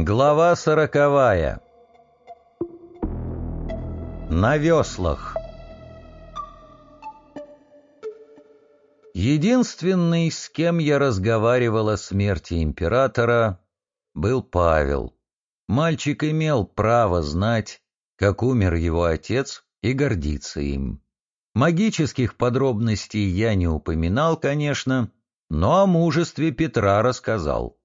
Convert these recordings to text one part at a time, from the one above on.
Глава сороковая. На веслах. Единственный, с кем я разговаривал о смерти императора, был Павел. Мальчик имел право знать, как умер его отец, и гордиться им. Магических подробностей я не упоминал, конечно, но о мужестве Петра рассказал.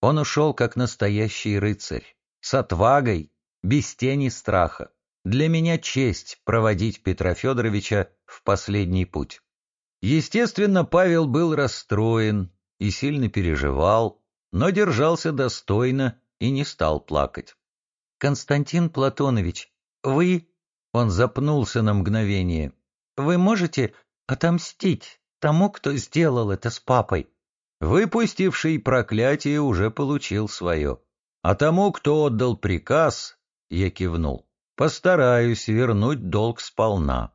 Он ушел как настоящий рыцарь, с отвагой, без тени страха. Для меня честь проводить Петра Федоровича в последний путь. Естественно, Павел был расстроен и сильно переживал, но держался достойно и не стал плакать. «Константин Платонович, вы...» Он запнулся на мгновение. «Вы можете отомстить тому, кто сделал это с папой?» Выпустивший проклятие уже получил свое. А тому, кто отдал приказ, я кивнул, постараюсь вернуть долг сполна.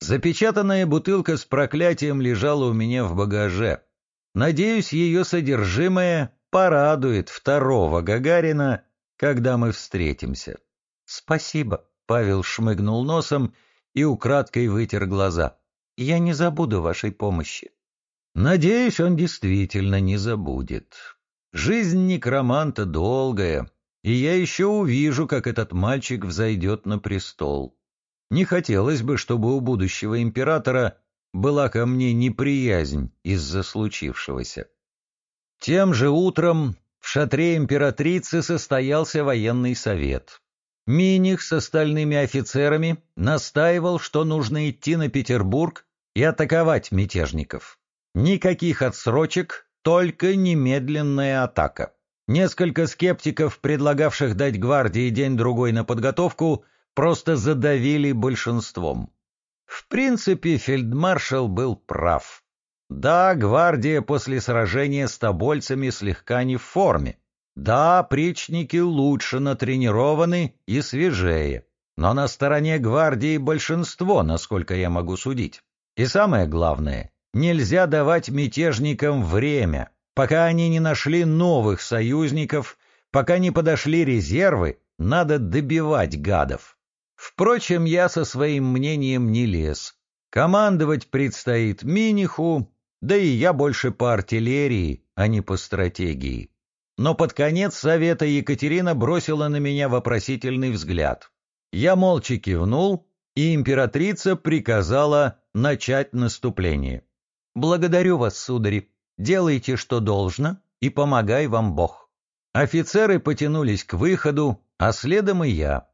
Запечатанная бутылка с проклятием лежала у меня в багаже. Надеюсь, ее содержимое порадует второго Гагарина, когда мы встретимся. Спасибо, Павел шмыгнул носом и украдкой вытер глаза. Я не забуду вашей помощи. Надеюсь, он действительно не забудет. Жизнь некроманта долгая, и я еще увижу, как этот мальчик взойдет на престол. Не хотелось бы, чтобы у будущего императора была ко мне неприязнь из-за случившегося. Тем же утром в шатре императрицы состоялся военный совет. Миних с остальными офицерами настаивал, что нужно идти на Петербург и атаковать мятежников. Никаких отсрочек, только немедленная атака. Несколько скептиков, предлагавших дать гвардии день-другой на подготовку, просто задавили большинством. В принципе, фельдмаршал был прав. Да, гвардия после сражения с тобольцами слегка не в форме. Да, причники лучше натренированы и свежее. Но на стороне гвардии большинство, насколько я могу судить. И самое главное, Нельзя давать мятежникам время, пока они не нашли новых союзников, пока не подошли резервы, надо добивать гадов. Впрочем, я со своим мнением не лез. Командовать предстоит Миниху, да и я больше по артиллерии, а не по стратегии. Но под конец совета Екатерина бросила на меня вопросительный взгляд. Я молча кивнул, и императрица приказала начать наступление. «Благодарю вас, судари. Делайте, что должно, и помогай вам Бог». Офицеры потянулись к выходу, а следом и я.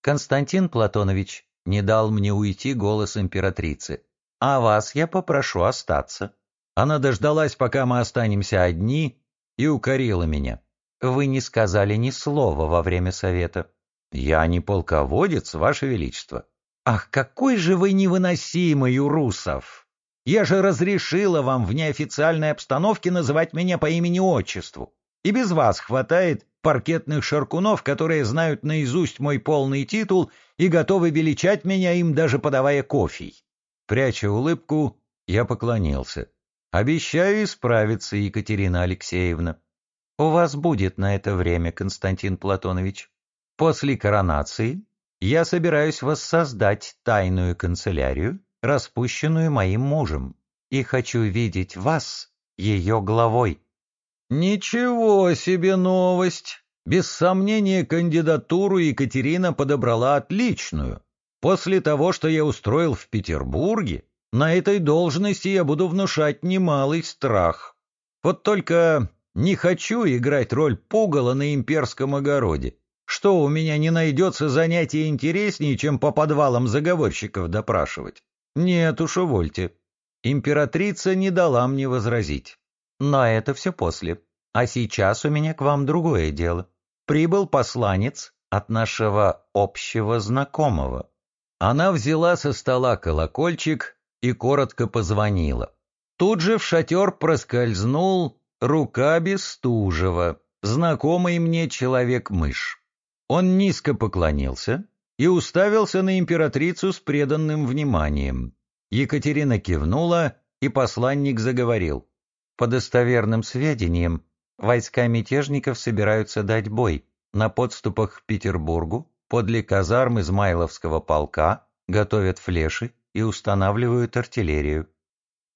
Константин Платонович не дал мне уйти голос императрицы. «А вас я попрошу остаться». Она дождалась, пока мы останемся одни, и укорила меня. «Вы не сказали ни слова во время совета». «Я не полководец, Ваше Величество». «Ах, какой же вы невыносимый у русов!» Я же разрешила вам в неофициальной обстановке называть меня по имени-отчеству. И без вас хватает паркетных шаркунов, которые знают наизусть мой полный титул и готовы величать меня им, даже подавая кофе. Пряча улыбку, я поклонился. Обещаю исправиться, Екатерина Алексеевна. У вас будет на это время, Константин Платонович. После коронации я собираюсь воссоздать тайную канцелярию распущенную моим мужем, и хочу видеть вас ее главой». «Ничего себе новость!» Без сомнения, кандидатуру Екатерина подобрала отличную. После того, что я устроил в Петербурге, на этой должности я буду внушать немалый страх. Вот только не хочу играть роль пугала на имперском огороде. Что, у меня не найдется занятия интереснее, чем по подвалам заговорщиков допрашивать? Нет уж, увольте. Императрица не дала мне возразить. Но это все после. А сейчас у меня к вам другое дело. Прибыл посланец от нашего общего знакомого. Она взяла со стола колокольчик и коротко позвонила. Тут же в шатер проскользнул рука Бестужева, знакомый мне человек-мышь. Он низко поклонился, и уставился на императрицу с преданным вниманием. Екатерина кивнула, и посланник заговорил. По достоверным сведениям, Войска мятежников собираются дать бой. На подступах к Петербургу, подле казарм Измайловского полка, готовят флеши и устанавливают артиллерию.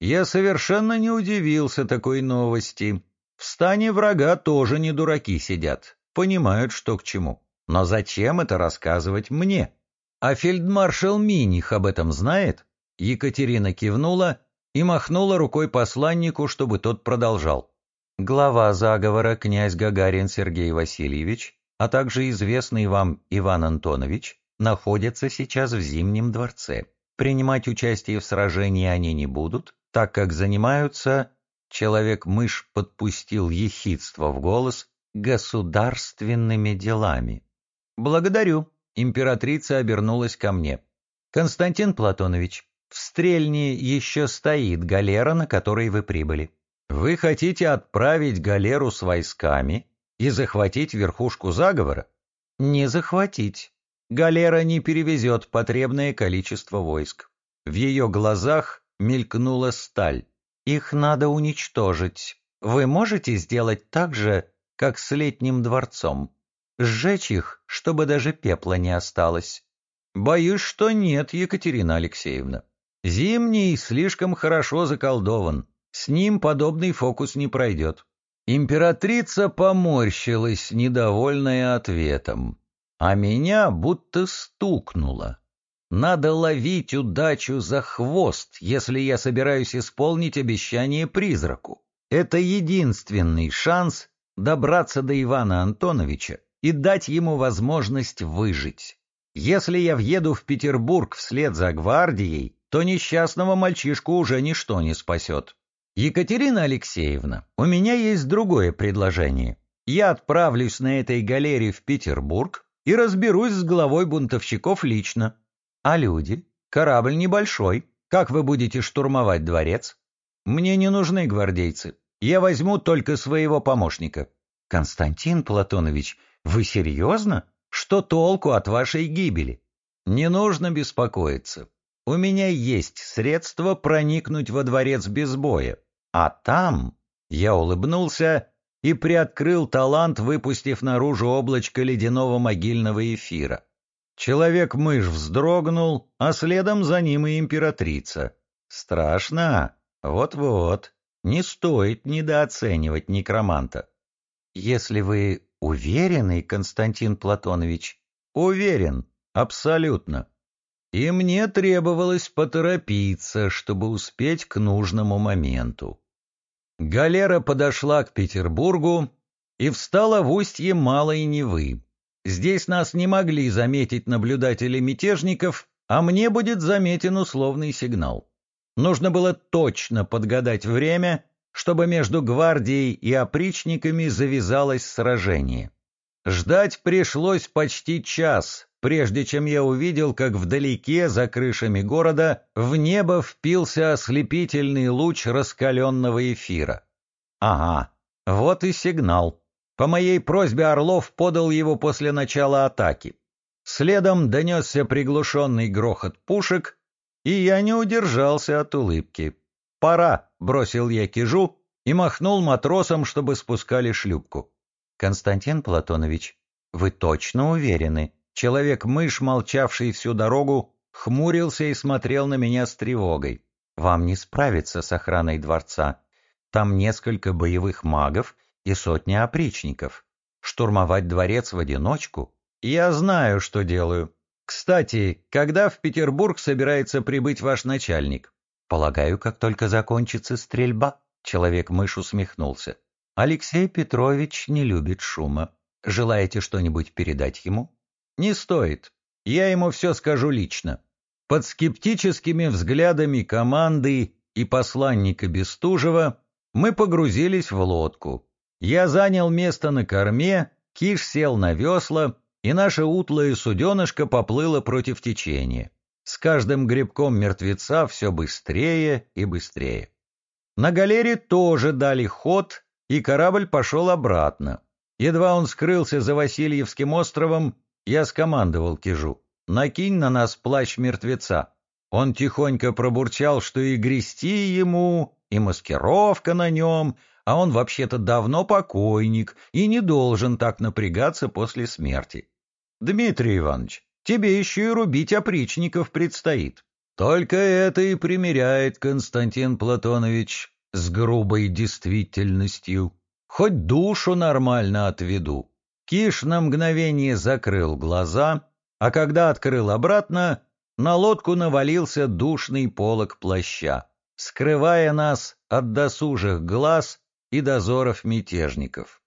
Я совершенно не удивился такой новости. В стане врага тоже не дураки сидят, понимают, что к чему. Но зачем это рассказывать мне? А фельдмаршал Миних об этом знает? Екатерина кивнула и махнула рукой посланнику, чтобы тот продолжал. Глава заговора князь Гагарин Сергей Васильевич, а также известный вам Иван Антонович, находятся сейчас в Зимнем дворце. Принимать участие в сражении они не будут, так как занимаются, человек-мышь подпустил ехидство в голос, государственными делами. «Благодарю», — императрица обернулась ко мне. «Константин Платонович, в Стрельне еще стоит галера, на которой вы прибыли. Вы хотите отправить галеру с войсками и захватить верхушку заговора? Не захватить. Галера не перевезет потребное количество войск. В ее глазах мелькнула сталь. Их надо уничтожить. Вы можете сделать так же, как с летним дворцом? Сжечь их, чтобы даже пепла не осталось? Боюсь, что нет, Екатерина Алексеевна. Зимний слишком хорошо заколдован. С ним подобный фокус не пройдет. Императрица поморщилась, недовольная ответом, а меня будто стукнуло. Надо ловить удачу за хвост, если я собираюсь исполнить обещание призраку. Это единственный шанс добраться до Ивана Антоновича и дать ему возможность выжить. Если я въеду в Петербург вслед за гвардией, то несчастного мальчишку уже ничто не спасет. Екатерина Алексеевна, у меня есть другое предложение. Я отправлюсь на этой галерее в Петербург и разберусь с главой бунтовщиков лично. А люди? Корабль небольшой. Как вы будете штурмовать дворец? Мне не нужны гвардейцы. Я возьму только своего помощника. Константин Платонович, вы серьезно? Что толку от вашей гибели? Не нужно беспокоиться. У меня есть средства проникнуть во дворец без боя. А там... Я улыбнулся и приоткрыл талант, выпустив наружу облачко ледяного могильного эфира. Человек-мышь вздрогнул, а следом за ним и императрица. Страшно? Вот-вот. Не стоит недооценивать некроманта. Если вы уверены, Константин Платонович? Уверен, абсолютно. И мне требовалось поторопиться, чтобы успеть к нужному моменту. Галера подошла к Петербургу и встала в устье Малой Невы. Здесь нас не могли заметить наблюдатели мятежников, а мне будет заметен условный сигнал. Нужно было точно подгадать время, чтобы между гвардией и опричниками завязалось сражение. Ждать пришлось почти час, прежде чем я увидел, как вдалеке, за крышами города, в небо впился ослепительный луч раскаленного эфира. Ага, вот и сигнал. По моей просьбе Орлов подал его после начала атаки. Следом донесся приглушенный грохот пушек, и я не удержался от улыбки. «Пора!» — бросил я кижу и махнул матросам, чтобы спускали шлюпку. «Константин Платонович, вы точно уверены?» Человек-мышь, молчавший всю дорогу, хмурился и смотрел на меня с тревогой. «Вам не справиться с охраной дворца. Там несколько боевых магов — и сотни опричников. Штурмовать дворец в одиночку? Я знаю, что делаю. Кстати, когда в Петербург собирается прибыть ваш начальник? Полагаю, как только закончится стрельба. Человек-мышь усмехнулся. Алексей Петрович не любит шума. Желаете что-нибудь передать ему? Не стоит. Я ему все скажу лично. Под скептическими взглядами команды и посланника Бестужева мы погрузились в лодку. Я занял место на корме, Киш сел на весла, и наше утлое суденышко поплыло против течения. С каждым грибком мертвеца все быстрее и быстрее. На галере тоже дали ход, и корабль пошел обратно. Едва он скрылся за Васильевским островом, я скомандовал Кижу. «Накинь на нас плащ мертвеца». Он тихонько пробурчал, что и грести ему, и маскировка на нем, а он вообще-то давно покойник и не должен так напрягаться после смерти. Дмитрий Иванович, тебе еще и рубить опричников предстоит. Только это и примеряет Константин Платонович с грубой действительностью. Хоть душу нормально отведу. Киш на мгновение закрыл глаза, а когда открыл обратно, на лодку навалился душный полог плаща, скрывая нас от досужих глаз и дозоров мятежников.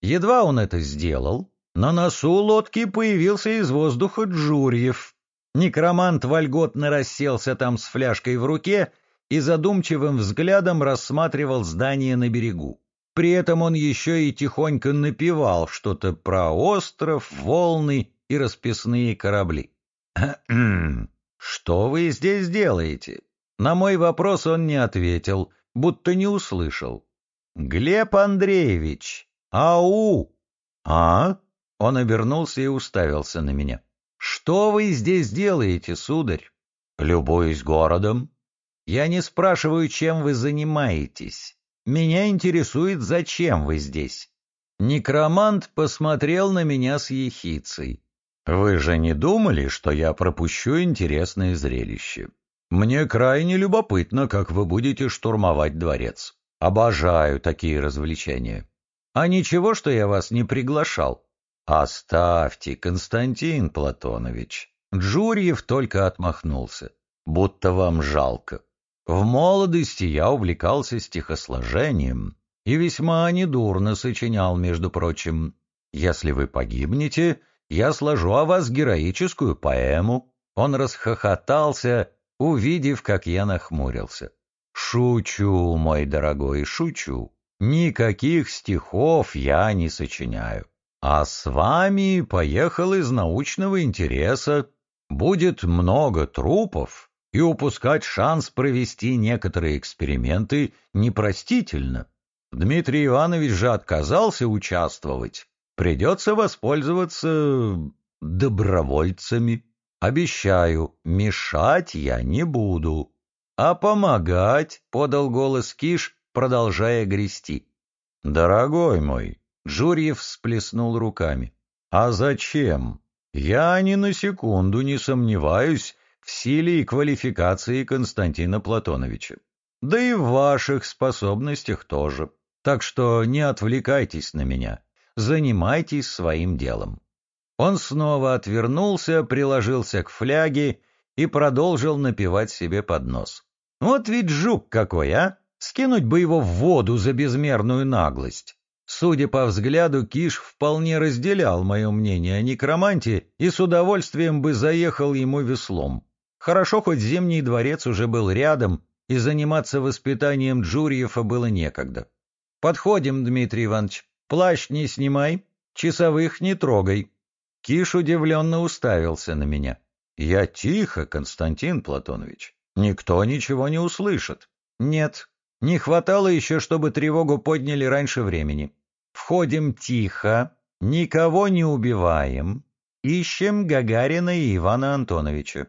Едва он это сделал, на носу лодки появился из воздуха Джурьев. Некромант вольготно расселся там с фляжкой в руке и задумчивым взглядом рассматривал здание на берегу. При этом он еще и тихонько напевал что-то про остров, волны и расписные корабли. «Что вы здесь делаете?» На мой вопрос он не ответил, будто не услышал. «Глеб Андреевич! Ау!» «А?» Он обернулся и уставился на меня. «Что вы здесь делаете, сударь?» «Любуюсь городом». «Я не спрашиваю, чем вы занимаетесь. Меня интересует, зачем вы здесь». Некромант посмотрел на меня с ехицей. «Вы же не думали, что я пропущу интересное зрелище? Мне крайне любопытно, как вы будете штурмовать дворец. Обожаю такие развлечения. А ничего, что я вас не приглашал. Оставьте, Константин Платонович. Джурьев только отмахнулся. Будто вам жалко. В молодости я увлекался стихосложением и весьма недурно сочинял, между прочим. Если вы погибнете, я сложу о вас героическую поэму. Он расхохотался, увидев, как я нахмурился. Шучу, мой дорогой, шучу. Никаких стихов я не сочиняю. А с вами поехал из научного интереса. Будет много трупов, и упускать шанс провести некоторые эксперименты непростительно. Дмитрий Иванович же отказался участвовать. Придется воспользоваться добровольцами. Обещаю, мешать я не буду. «А помогать?» — подал голос Киш, продолжая грести. «Дорогой мой!» — Журьев всплеснул руками. «А зачем? Я ни на секунду не сомневаюсь в силе и квалификации Константина Платоновича. Да и в ваших способностях тоже. Так что не отвлекайтесь на меня. Занимайтесь своим делом». Он снова отвернулся, приложился к фляге и продолжил напевать себе под нос. Вот ведь жук какой, а! Скинуть бы его в воду за безмерную наглость. Судя по взгляду, Киш вполне разделял мое мнение о некроманте и с удовольствием бы заехал ему веслом. Хорошо, хоть Зимний дворец уже был рядом, и заниматься воспитанием Джурьева было некогда. «Подходим, Дмитрий Иванович. Плащ не снимай, часовых не трогай». Киш удивленно уставился на меня. «Я тихо, Константин Платонович. Никто ничего не услышит. Нет, не хватало еще, чтобы тревогу подняли раньше времени. Входим тихо, никого не убиваем, ищем Гагарина и Ивана Антоновича.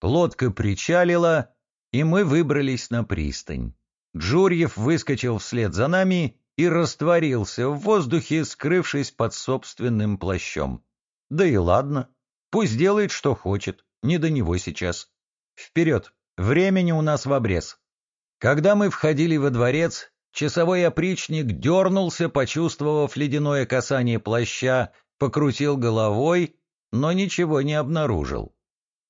Лодка причалила, и мы выбрались на пристань. Джурьев выскочил вслед за нами и растворился в воздухе, скрывшись под собственным плащом. Да и ладно, пусть делает, что хочет, не до него сейчас. Вперед! Времени у нас в обрез. Когда мы входили во дворец, часовой опричник дернулся, почувствовав ледяное касание плаща, покрутил головой, но ничего не обнаружил.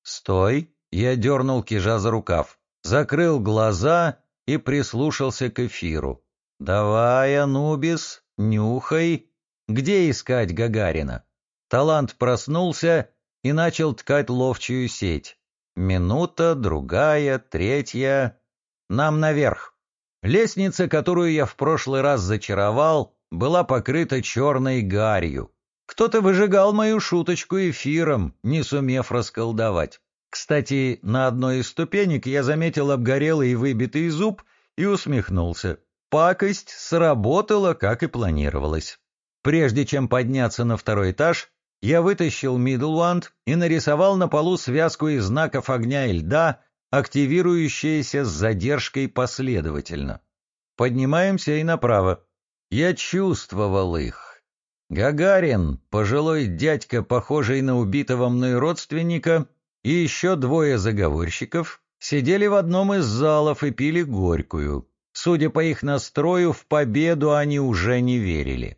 «Стой!» — я дернул кижа за рукав, закрыл глаза и прислушался к эфиру. «Давай, Анубис, нюхай. Где искать Гагарина?» Талант проснулся и начал ткать ловчую сеть. Минута, другая, третья. Нам наверх. Лестница, которую я в прошлый раз зачаровал, была покрыта черной гарью. Кто-то выжигал мою шуточку эфиром, не сумев расколдовать. Кстати, на одной из ступенек я заметил обгорелый и выбитый зуб и усмехнулся. Пакость сработала, как и планировалось. Прежде чем подняться на второй этаж, я вытащил Мидлванд и нарисовал на полу связку из знаков огня и льда, активирующиеся с задержкой последовательно. Поднимаемся и направо. Я чувствовал их. Гагарин, пожилой дядька, похожий на убитого мной родственника, и еще двое заговорщиков сидели в одном из залов и пили горькую. Судя по их настрою, в победу они уже не верили.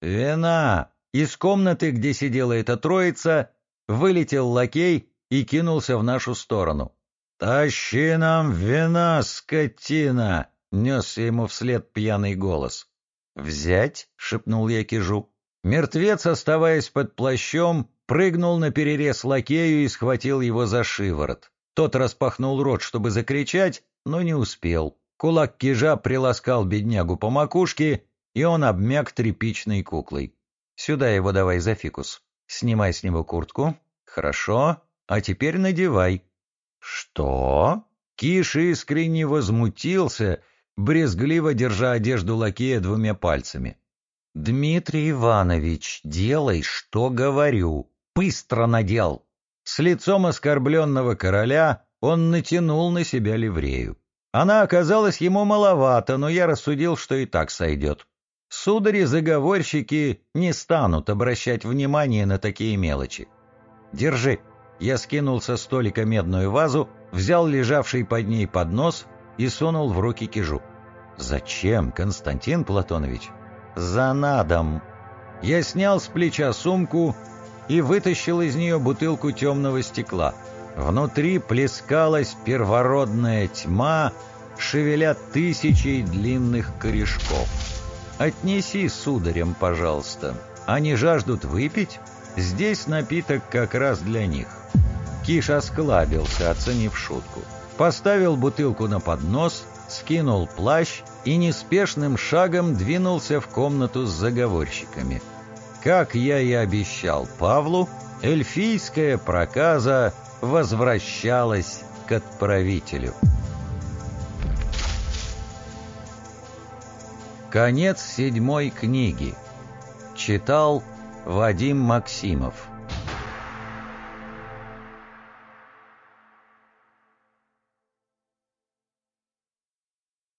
«Вина!» Из комнаты, где сидела эта троица, вылетел лакей и кинулся в нашу сторону. «Тащи нам вина, скотина!» — несся ему вслед пьяный голос. «Взять?» — шепнул я кижу. Мертвец, оставаясь под плащом, прыгнул на перерез лакею и схватил его за шиворот. Тот распахнул рот, чтобы закричать, но не успел. Кулак кижа приласкал беднягу по макушке, и он обмяк тряпичной куклой. «Сюда его давай за фикус. Снимай с него куртку. Хорошо. А теперь надевай». «Что?» Киш искренне возмутился, брезгливо держа одежду лакея двумя пальцами. «Дмитрий Иванович, делай, что говорю. Быстро надел!» С лицом оскорбленного короля он натянул на себя ливрею. Она оказалась ему маловато, но я рассудил, что и так сойдет. Судари-заговорщики не станут обращать внимание на такие мелочи. «Держи!» Я скинул со столика медную вазу, взял лежавший под ней поднос и сунул в руки кижу. «Зачем, Константин Платонович?» «За надом!» Я снял с плеча сумку и вытащил из нее бутылку темного стекла. Внутри плескалась первородная тьма, шевеля тысячей длинных корешков. «Отнеси сударям, пожалуйста. Они жаждут выпить? Здесь напиток как раз для них». Киш осклабился, оценив шутку. Поставил бутылку на поднос, скинул плащ и неспешным шагом двинулся в комнату с заговорщиками. Как я и обещал Павлу, эльфийская проказа возвращалась к отправителю. Конец седьмой книги. Читал Вадим Максимов